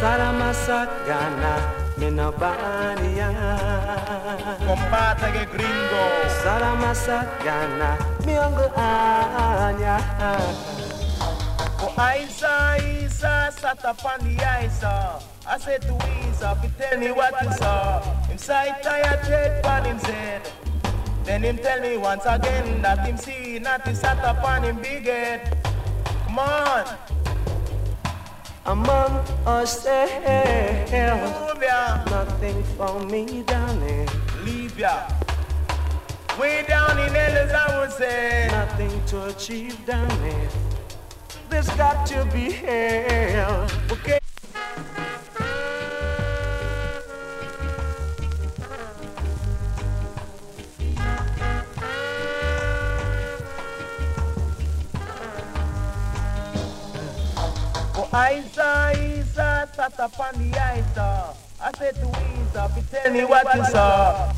Saramasagana, Minabania. Combate que gringo. Saramasagana, Miongo Anya. O Aisa, Isa, Satapani Isa. I said to Isa, tell me what he saw. Him sight tired pan him said. Then him tell me once again that him see not his sat upon him big head. Come on. Among us there, Move ya. nothing for me down. Leave ya. Way down in hell as I would say. Nothing to achieve down there. There's got to be hell. Isa, Isa, sat upon the Isa. I said to Isa, tell me what you saw.